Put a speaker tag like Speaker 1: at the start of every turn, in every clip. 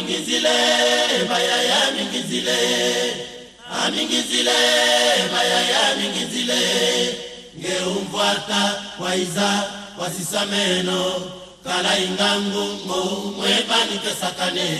Speaker 1: amingizile bayaya amingizile amingizile bayaya amingizile ngeumvwata waiza wasisameno kala ingangu ngo mwebanikesakane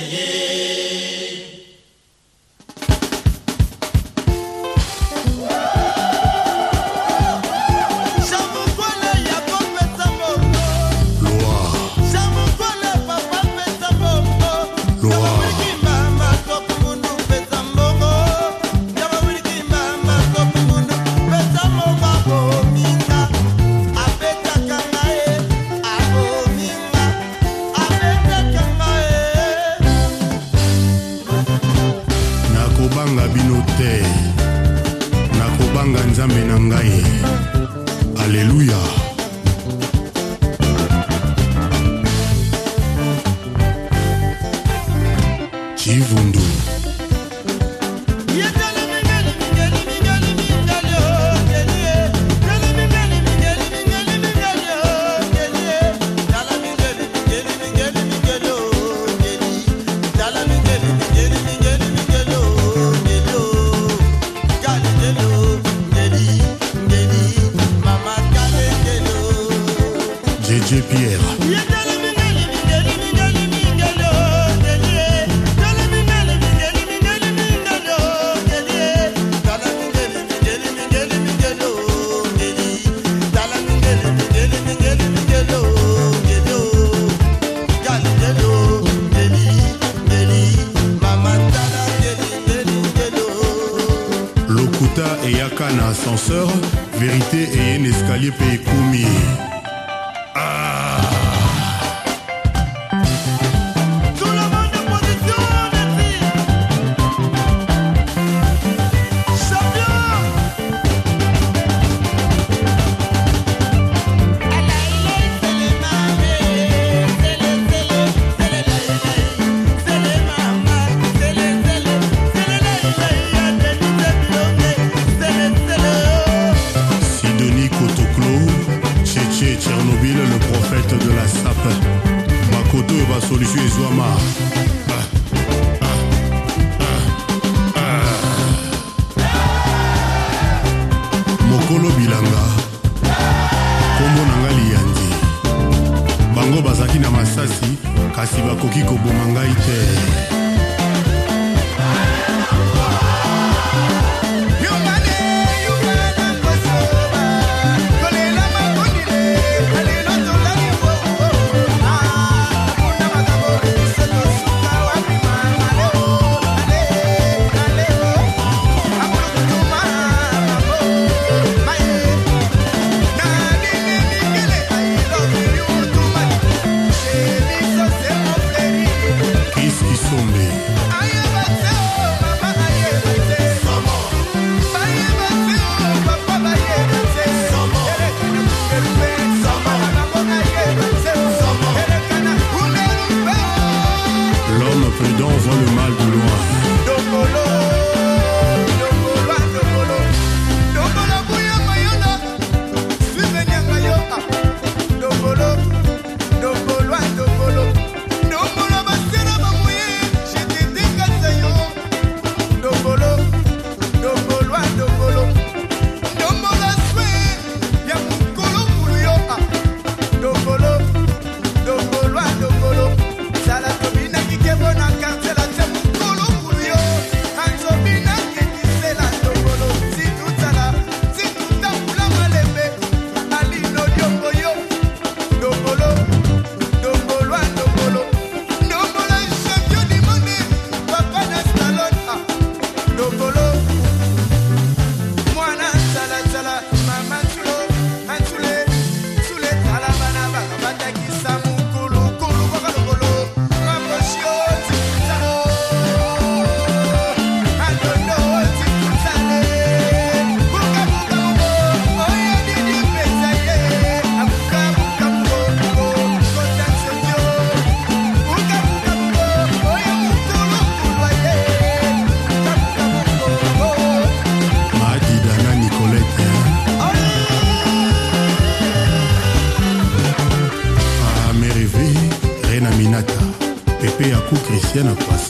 Speaker 2: Alléluia. Chivundu. J'ai Pierre. Lokuta et Yakana ascenseur vérité et un escalier payé ezwama mokolo bilanga kombo na ngai liyanzi bango bazalaki na masasi kasi bakoki koboma ngai te le mal de loin. You know croissance.